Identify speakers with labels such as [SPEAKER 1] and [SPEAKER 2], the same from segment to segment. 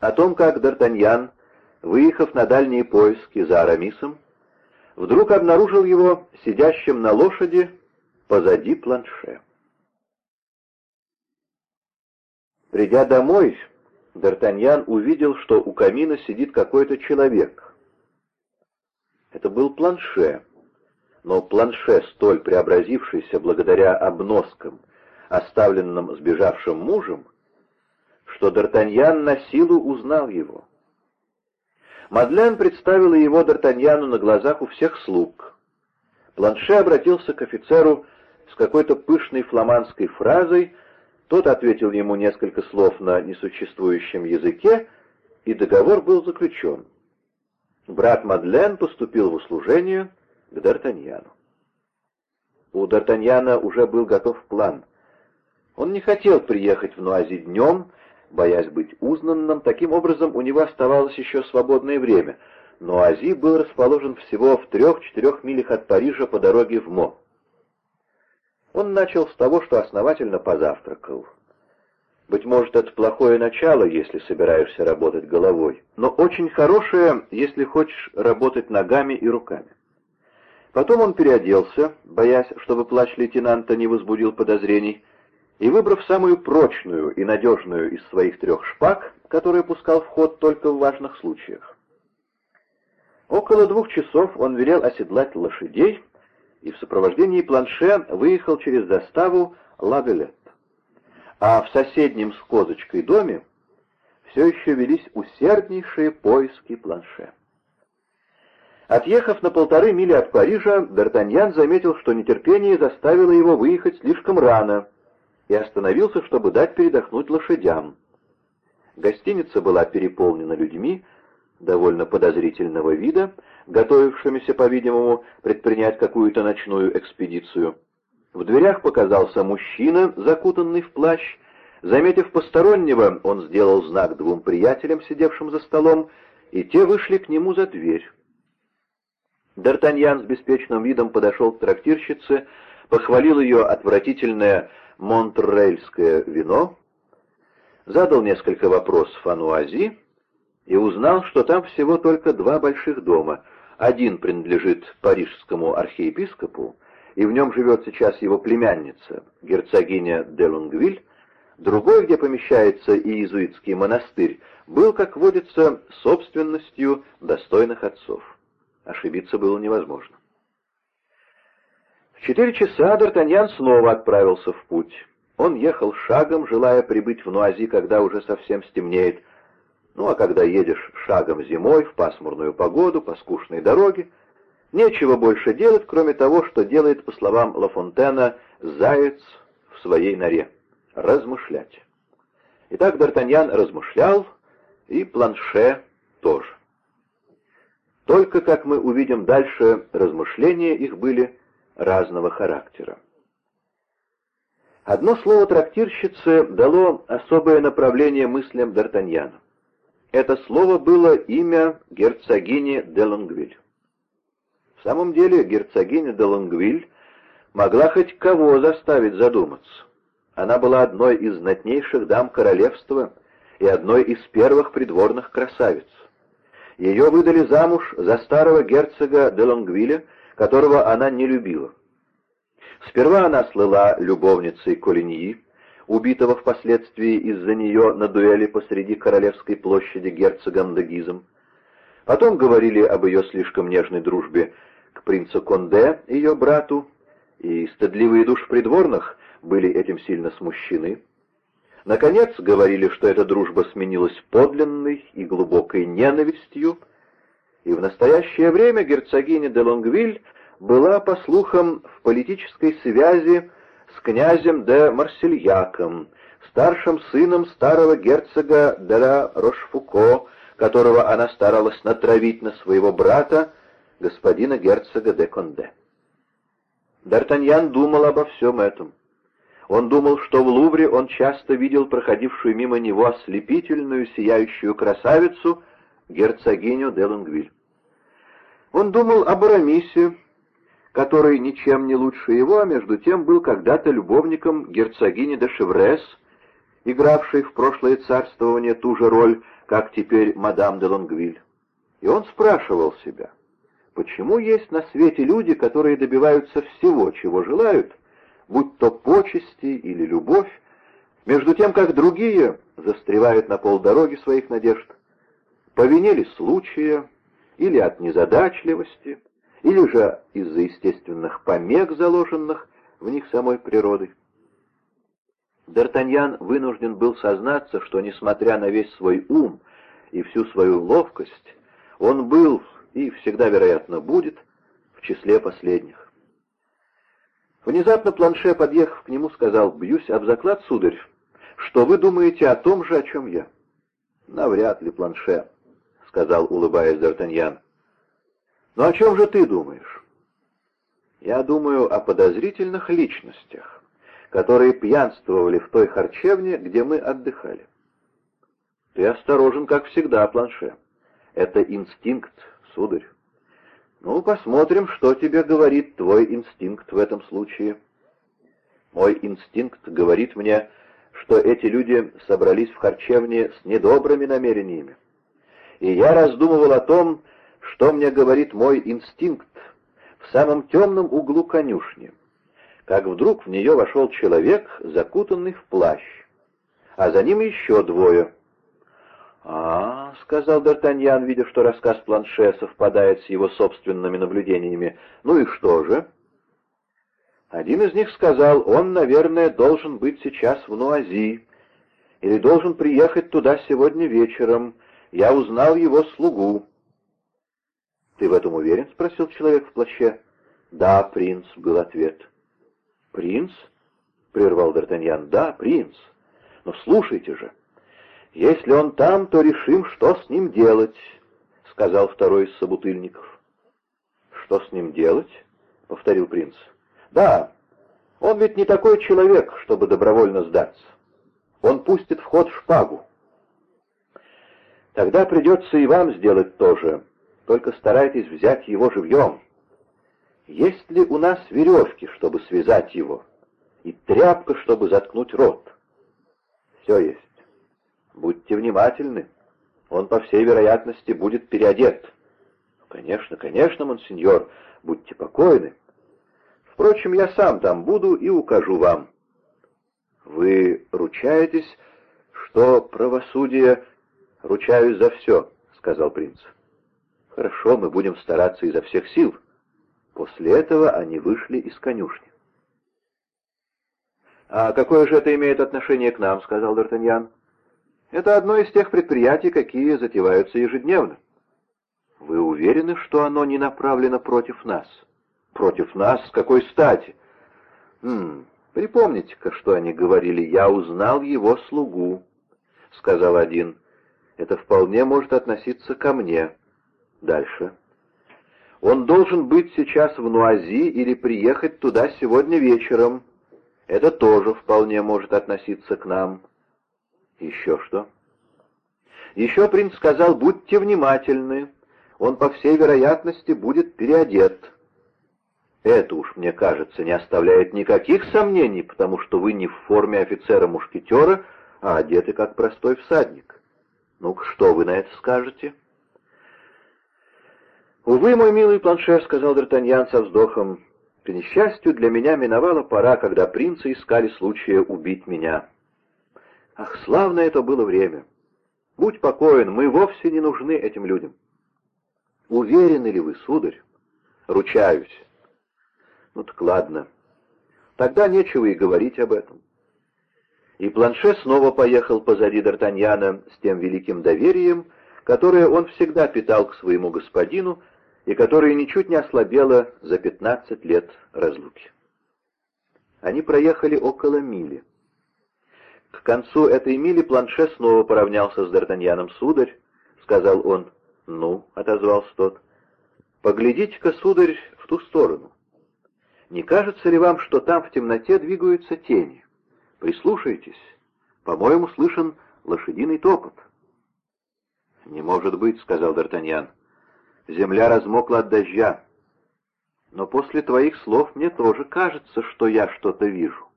[SPEAKER 1] о том, как Д'Артаньян, выехав на дальние поиски за Арамисом, вдруг обнаружил его сидящим на лошади позади планше. Придя домой, Д'Артаньян увидел, что у камина сидит какой-то человек. Это был планше, но планше, столь преобразившийся благодаря обноскам, оставленным сбежавшим мужем, что Д'Артаньян на силу узнал его. Мадлен представила его Д'Артаньяну на глазах у всех слуг. Планше обратился к офицеру с какой-то пышной фламандской фразой, тот ответил ему несколько слов на несуществующем языке, и договор был заключен. Брат Мадлен поступил в услужение к Д'Артаньяну. У Д'Артаньяна уже был готов план. Он не хотел приехать в Нуази днем, боясь быть узнанным, таким образом у него оставалось еще свободное время, но Ази был расположен всего в трех-четырех милях от Парижа по дороге в Мо. Он начал с того, что основательно позавтракал. Быть может, это плохое начало, если собираешься работать головой, но очень хорошее, если хочешь работать ногами и руками. Потом он переоделся, боясь, чтобы плащ лейтенанта не возбудил подозрений, и, выбрав самую прочную и надежную из своих трех шпаг, которые пускал в ход только в важных случаях. Около двух часов он велел оседлать лошадей и в сопровождении планше выехал через заставу Лагалет. А в соседнем с козочкой доме все еще велись усерднейшие поиски планше. Отъехав на полторы мили от Парижа, Д'Артаньян заметил, что нетерпение заставило его выехать слишком рано — и остановился, чтобы дать передохнуть лошадям. Гостиница была переполнена людьми, довольно подозрительного вида, готовившимися, по-видимому, предпринять какую-то ночную экспедицию. В дверях показался мужчина, закутанный в плащ. Заметив постороннего, он сделал знак двум приятелям, сидевшим за столом, и те вышли к нему за дверь. Д'Артаньян с беспечным видом подошел к трактирщице, похвалил ее отвратительное монтрельское вино, задал несколько вопросов о Нуази и узнал, что там всего только два больших дома. Один принадлежит парижскому архиепископу, и в нем живет сейчас его племянница, герцогиня де Лунгвиль, другой, где помещается иезуитский монастырь, был, как водится, собственностью достойных отцов. Ошибиться было невозможно. В четыре часа Д'Артаньян снова отправился в путь. Он ехал шагом, желая прибыть в Нуази, когда уже совсем стемнеет. Ну а когда едешь шагом зимой, в пасмурную погоду, по скучной дороге, нечего больше делать, кроме того, что делает, по словам Лафонтена, заяц в своей норе — размышлять. Итак, Д'Артаньян размышлял, и Планше тоже. Только, как мы увидим дальше, размышления их были разного характера. Одно слово трактирщицы дало особое направление мыслям Д'Артаньяна. Это слово было имя герцогини де Лонгвиль. В самом деле герцогиня де Лонгвиль могла хоть кого заставить задуматься. Она была одной из знатнейших дам королевства и одной из первых придворных красавиц. Ее выдали замуж за старого герцога де Лонгвиля, которого она не любила. Сперва она слыла любовницей Колиньи, убитого впоследствии из-за нее на дуэли посреди Королевской площади герцогом Дегизом. Потом говорили об ее слишком нежной дружбе к принцу Конде, ее брату, и стыдливые души придворных были этим сильно смущены. Наконец, говорили, что эта дружба сменилась подлинной и глубокой ненавистью, и в настоящее время герцогиня де Лонгвиль была, по слухам, в политической связи с князем де Марсельяком, старшим сыном старого герцога де ла Рошфуко, которого она старалась натравить на своего брата, господина герцога де Конде. Д'Артаньян думал обо всем этом. Он думал, что в Лувре он часто видел проходившую мимо него ослепительную сияющую красавицу, герцогиню де Лонгвиль. Он думал об Арамисе, который ничем не лучше его, а между тем был когда-то любовником герцогини де Шеврес игравшей в прошлое царствование ту же роль, как теперь мадам де Лонгвиль. И он спрашивал себя, почему есть на свете люди, которые добиваются всего, чего желают, будь то почести или любовь, между тем, как другие застревают на полдороги своих надежд, по вине случая, или от незадачливости, или же из-за естественных помех, заложенных в них самой природой. Д'Артаньян вынужден был сознаться, что, несмотря на весь свой ум и всю свою ловкость, он был и всегда, вероятно, будет в числе последних. Внезапно Планше, подъехав к нему, сказал, «Бьюсь об заклад, сударь, что вы думаете о том же, о чем я?» «Навряд ли, Планше», — сказал, улыбаясь Д'Артаньян. «Но о чем же ты думаешь?» «Я думаю о подозрительных личностях, которые пьянствовали в той харчевне, где мы отдыхали». «Ты осторожен, как всегда, Планше. Это инстинкт, сударь. Ну, посмотрим, что тебе говорит твой инстинкт в этом случае». «Мой инстинкт говорит мне, что эти люди собрались в харчевне с недобрыми намерениями. И я раздумывал о том, что мне говорит мой инстинкт в самом темном углу конюшни, как вдруг в нее вошел человек, закутанный в плащ, а за ним еще двое. «А, — сказал Д'Артаньян, видя, что рассказ Планше совпадает с его собственными наблюдениями, — ну и что же?» Один из них сказал, он, наверное, должен быть сейчас в Нуази, или должен приехать туда сегодня вечером. Я узнал его слугу. «Ты в этом уверен?» — спросил человек в плаще. «Да, принц», — был ответ. «Принц?» — прервал Д'Артаньян. «Да, принц. Но слушайте же. Если он там, то решим, что с ним делать», — сказал второй из собутыльников. «Что с ним делать?» — повторил принц. Да, он ведь не такой человек, чтобы добровольно сдаться. Он пустит в ход шпагу. Тогда придется и вам сделать то же, только старайтесь взять его живьем. Есть ли у нас веревки, чтобы связать его, и тряпка, чтобы заткнуть рот? Все есть. Будьте внимательны. Он, по всей вероятности, будет переодет. Конечно, конечно, монсеньор, будьте покойны. Впрочем, я сам там буду и укажу вам. Вы ручаетесь, что правосудие... Ручаюсь за все, сказал принц. Хорошо, мы будем стараться изо всех сил. После этого они вышли из конюшни. «А какое же это имеет отношение к нам?» — сказал Д'Артаньян. «Это одно из тех предприятий, какие затеваются ежедневно». «Вы уверены, что оно не направлено против нас?» Против нас? С какой стати? Хм, припомните-ка, что они говорили. Я узнал его слугу, — сказал один. Это вполне может относиться ко мне. Дальше. Он должен быть сейчас в Нуази или приехать туда сегодня вечером. Это тоже вполне может относиться к нам. Еще что? Еще принц сказал, будьте внимательны. Он, по всей вероятности, будет переодет. Это уж, мне кажется, не оставляет никаких сомнений, потому что вы не в форме офицера-мушкетера, а одеты как простой всадник. Ну что вы на это скажете?» «Увы, мой милый планшер», — сказал Д'Артаньян со вздохом, — «к несчастью, для меня миновала пора, когда принцы искали случая убить меня. Ах, славное это было время! Будь покоен, мы вовсе не нужны этим людям». «Уверены ли вы, сударь?» «Ручаюсь». Ну так ладно. Тогда нечего и говорить об этом. И Планше снова поехал позади Д'Артаньяна с тем великим доверием, которое он всегда питал к своему господину и которое ничуть не ослабело за пятнадцать лет разлуки. Они проехали около мили. К концу этой мили Планше снова поравнялся с Д'Артаньяном. «Сударь», — сказал он. «Ну», — отозвался тот, — «поглядите-ка, сударь, в ту сторону». Не кажется ли вам, что там в темноте двигаются тени? Прислушайтесь. По-моему, слышен лошадиный топот. «Не может быть», — сказал Д'Артаньян. «Земля размокла от дождя. Но после твоих слов мне тоже кажется, что я что-то вижу».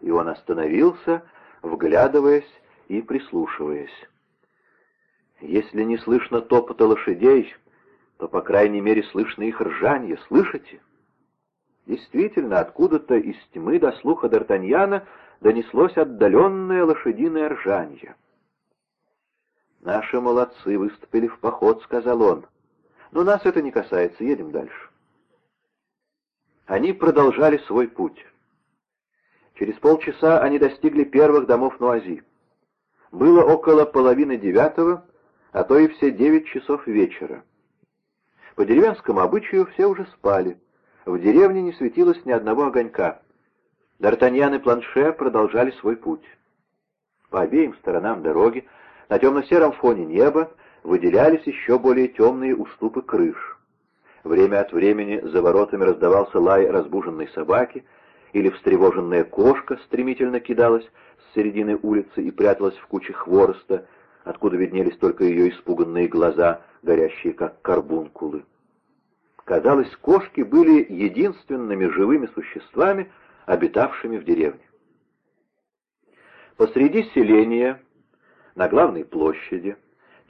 [SPEAKER 1] И он остановился, вглядываясь и прислушиваясь. Если не слышно топота лошадей, то, по крайней мере, слышно их ржанье. Слышите? Действительно, откуда-то из тьмы до слуха Д'Артаньяна донеслось отдаленное лошадиное ржанье. «Наши молодцы выступили в поход», — сказал он. «Но нас это не касается, едем дальше». Они продолжали свой путь. Через полчаса они достигли первых домов Нуази. Было около половины девятого, а то и все девять часов вечера. По деревенскому обычаю все уже спали. В деревне не светилось ни одного огонька. Д'Артаньян и Планше продолжали свой путь. По обеим сторонам дороги, на темно-сером фоне неба, выделялись еще более темные уступы крыш. Время от времени за воротами раздавался лай разбуженной собаки, или встревоженная кошка стремительно кидалась с середины улицы и пряталась в куче хвороста, откуда виднелись только ее испуганные глаза, горящие как карбункулы. Казалось, кошки были единственными живыми существами, обитавшими в деревне. Посреди селения, на главной площади,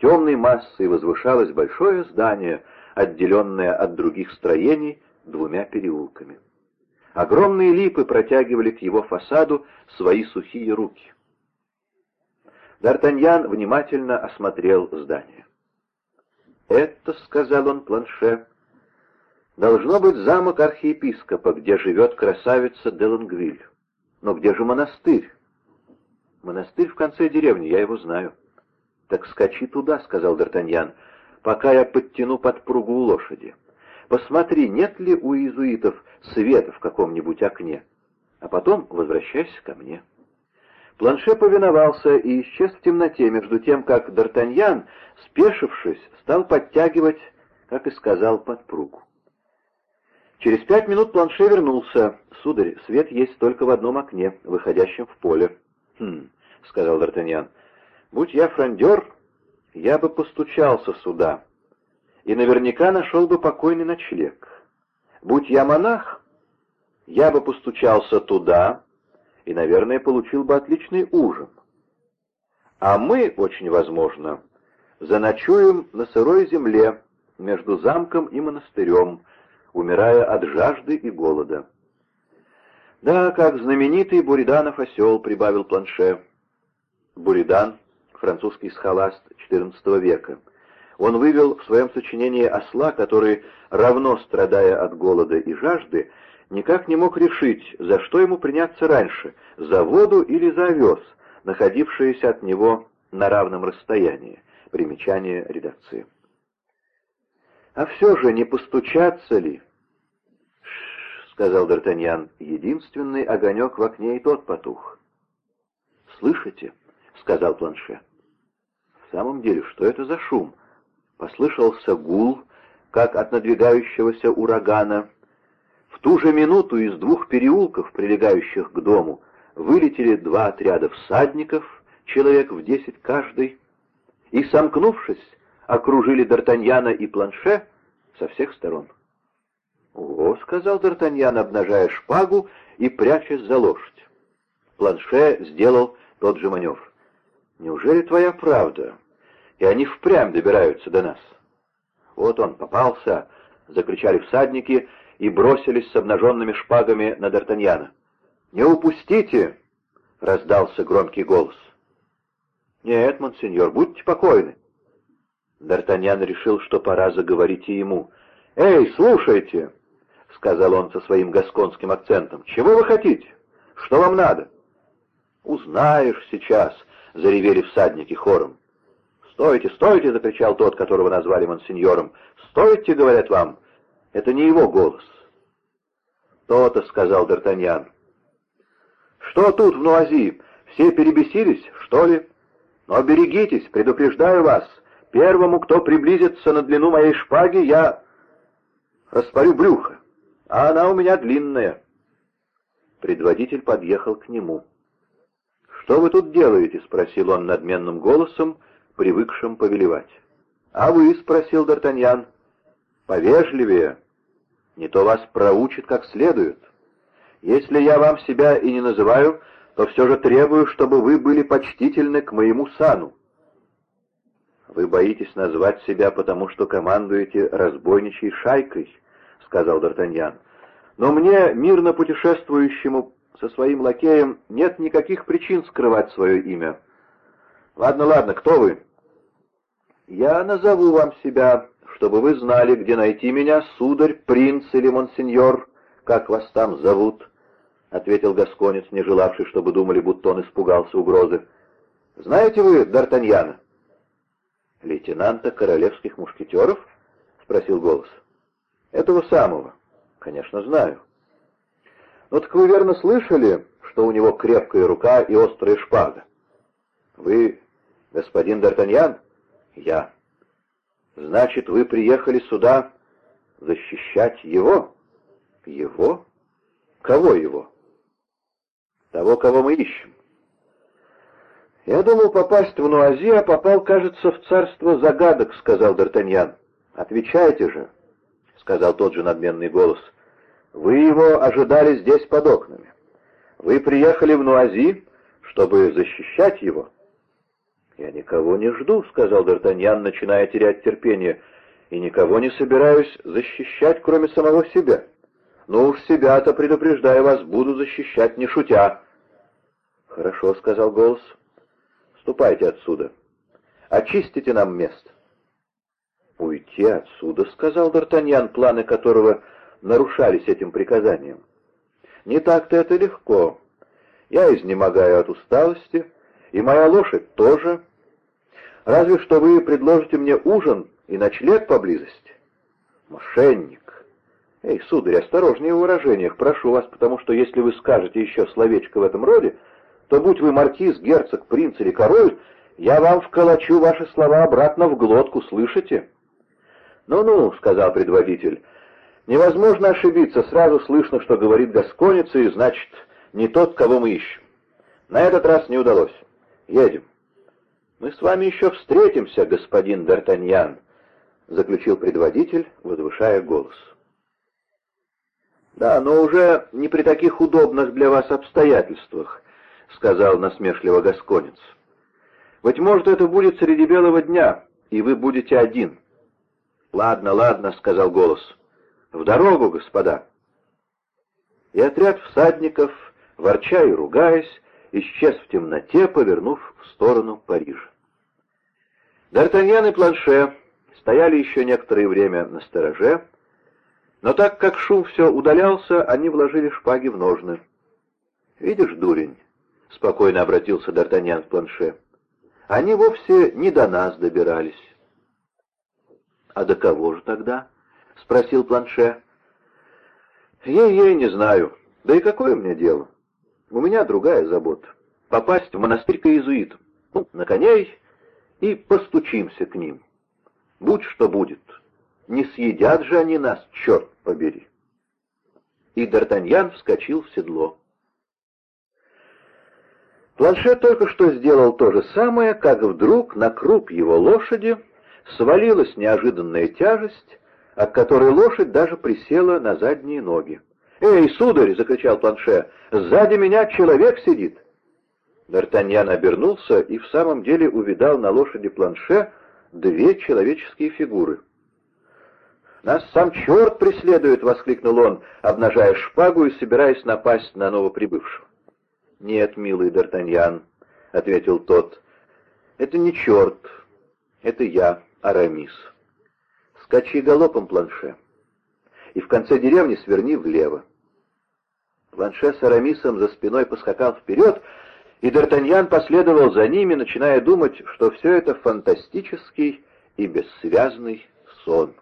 [SPEAKER 1] темной массой возвышалось большое здание, отделенное от других строений двумя переулками. Огромные липы протягивали к его фасаду свои сухие руки. Д'Артаньян внимательно осмотрел здание. «Это, — сказал он планше, — должно быть замок архиепископа, где живет красавица Делангвиль. Но где же монастырь?» «Монастырь в конце деревни, я его знаю». «Так скачи туда», — сказал Д'Артаньян, — «пока я подтяну подпругу у лошади. Посмотри, нет ли у иезуитов света в каком-нибудь окне, а потом возвращайся ко мне». Планше повиновался и исчез в темноте, между тем, как Д'Артаньян, спешившись, стал подтягивать, как и сказал, подпругу. Через пять минут Планше вернулся. «Сударь, свет есть только в одном окне, выходящем в поле». «Хм», — сказал Д'Артаньян, — «будь я фрондер, я бы постучался сюда, и наверняка нашел бы покойный ночлег. Будь я монах, я бы постучался туда, и, наверное, получил бы отличный ужин. А мы, очень возможно, заночуем на сырой земле между замком и монастырем, умирая от жажды и голода. «Да, как знаменитый Буриданов осел», — прибавил Планше. Буридан — французский схоласт XIV века. Он вывел в своем сочинении осла, который, равно страдая от голода и жажды, никак не мог решить, за что ему приняться раньше, за воду или за овес, находившиеся от него на равном расстоянии. Примечание редакции. «А все же не постучаться ли?» — сказал Д'Артаньян. «Единственный огонек в окне и тот потух». «Слышите?» — сказал Планше. «В самом деле, что это за шум?» Послышался гул, как от надвигающегося урагана, в ту же минуту из двух переулков, прилегающих к дому, вылетели два отряда всадников, человек в десять каждый, и, сомкнувшись, окружили Д'Артаньяна и Планше со всех сторон. «О», — сказал Д'Артаньян, обнажая шпагу и прячась за лошадь. Планше сделал тот же маневр. «Неужели твоя правда? И они впрямь добираются до нас?» «Вот он попался!» — закричали всадники и бросились с обнаженными шпагами на Д'Артаньяна. «Не упустите!» — раздался громкий голос. «Нет, монсеньор, будьте покойны». Д'Артаньян решил, что пора заговорить и ему. «Эй, слушайте!» — сказал он со своим гасконским акцентом. «Чего вы хотите? Что вам надо?» «Узнаешь сейчас!» — заревели всадники хором. «Стойте, стойте!» — закричал тот, которого назвали монсеньором. «Стойте!» — говорят вам. Это не его голос. «То-то», — сказал Д'Артаньян. «Что тут в Нуази? Все перебесились, что ли? Но берегитесь, предупреждаю вас. Первому, кто приблизится на длину моей шпаги, я распорю брюхо, а она у меня длинная». Предводитель подъехал к нему. «Что вы тут делаете?» — спросил он надменным голосом, привыкшим повелевать. «А вы?» — спросил Д'Артаньян. «Повежливее». Не то вас проучит как следует. Если я вам себя и не называю, то все же требую, чтобы вы были почтительны к моему сану. «Вы боитесь назвать себя, потому что командуете разбойничьей шайкой», — сказал Д'Артаньян. «Но мне, мирно путешествующему со своим лакеем, нет никаких причин скрывать свое имя. Ладно, ладно, кто вы?» «Я назову вам себя, чтобы вы знали, где найти меня, сударь, принц или монсеньор, как вас там зовут», — ответил Гасконец, не желавший, чтобы думали, будто он испугался угрозы. «Знаете вы Д'Артаньяна?» «Лейтенанта королевских мушкетеров?» — спросил голос. «Этого самого. Конечно, знаю». «Ну так вы верно слышали, что у него крепкая рука и острая шпага?» «Вы господин Д'Артаньян?» «Я». «Значит, вы приехали сюда защищать его?» «Его? Кого его?» «Того, кого мы ищем». «Я думал попасть в Нуази, а попал, кажется, в царство загадок», — сказал Д'Артаньян. «Отвечайте же», — сказал тот же надменный голос. «Вы его ожидали здесь под окнами. Вы приехали в Нуази, чтобы защищать его». «Я никого не жду», — сказал Д'Артаньян, начиная терять терпение, «и никого не собираюсь защищать, кроме самого себя. Но уж себя-то, предупреждаю вас, буду защищать, не шутя». «Хорошо», — сказал голос, — Ступайте отсюда. Очистите нам место. «Уйти отсюда», — сказал Д'Артаньян, планы которого нарушались этим приказанием. «Не так-то это легко. Я изнемогаю от усталости, и моя лошадь тоже. Разве что вы предложите мне ужин и ночлег поблизости». «Мошенник!» «Эй, сударь, осторожнее в выражениях, прошу вас, потому что если вы скажете еще словечко в этом роде, то будь вы маркиз, герцог, принц или король, я вам вколочу ваши слова обратно в глотку, слышите?» «Ну-ну», — сказал предводитель, — «невозможно ошибиться, сразу слышно, что говорит гасконница, и значит, не тот, кого мы ищем. На этот раз не удалось. Едем». «Мы с вами еще встретимся, господин Д'Артаньян», — заключил предводитель, возвышая голос. «Да, но уже не при таких удобных для вас обстоятельствах», — сказал насмешливо Гасконец. «Быть может, это будет среди белого дня, и вы будете один». «Ладно, ладно», — сказал голос. «В дорогу, господа». И отряд всадников, ворча и ругаясь, исчез в темноте, повернув в сторону Парижа. Д'Артаньян и Планше стояли еще некоторое время на стороже, но так как шум все удалялся, они вложили шпаги в ножны. «Видишь, дурень, — спокойно обратился Д'Артаньян к Планше. «Они вовсе не до нас добирались». «А до кого же тогда?» — спросил Планше. «Ей-ей, не знаю. Да и какое мне дело? У меня другая забота. Попасть в монастырь к иезуитам. Ну, на коней и постучимся к ним. Будь что будет. Не съедят же они нас, черт побери!» И Д'Артаньян вскочил в седло. Планшет только что сделал то же самое, как вдруг на круп его лошади свалилась неожиданная тяжесть, от которой лошадь даже присела на задние ноги. «Эй, сударь!» — закричал Планше. «Сзади меня человек сидит!» Д'Артаньян обернулся и в самом деле увидал на лошади Планше две человеческие фигуры. «Нас сам черт преследует!» — воскликнул он, обнажая шпагу и собираясь напасть на новоприбывшего. «Нет, милый Д'Артаньян», — ответил тот, — «это не черт, это я, Арамис. Скачи галопом, планше, и в конце деревни сверни влево». Планше с Арамисом за спиной поскакал вперед, и Д'Артаньян последовал за ними, начиная думать, что все это фантастический и бессвязный сон.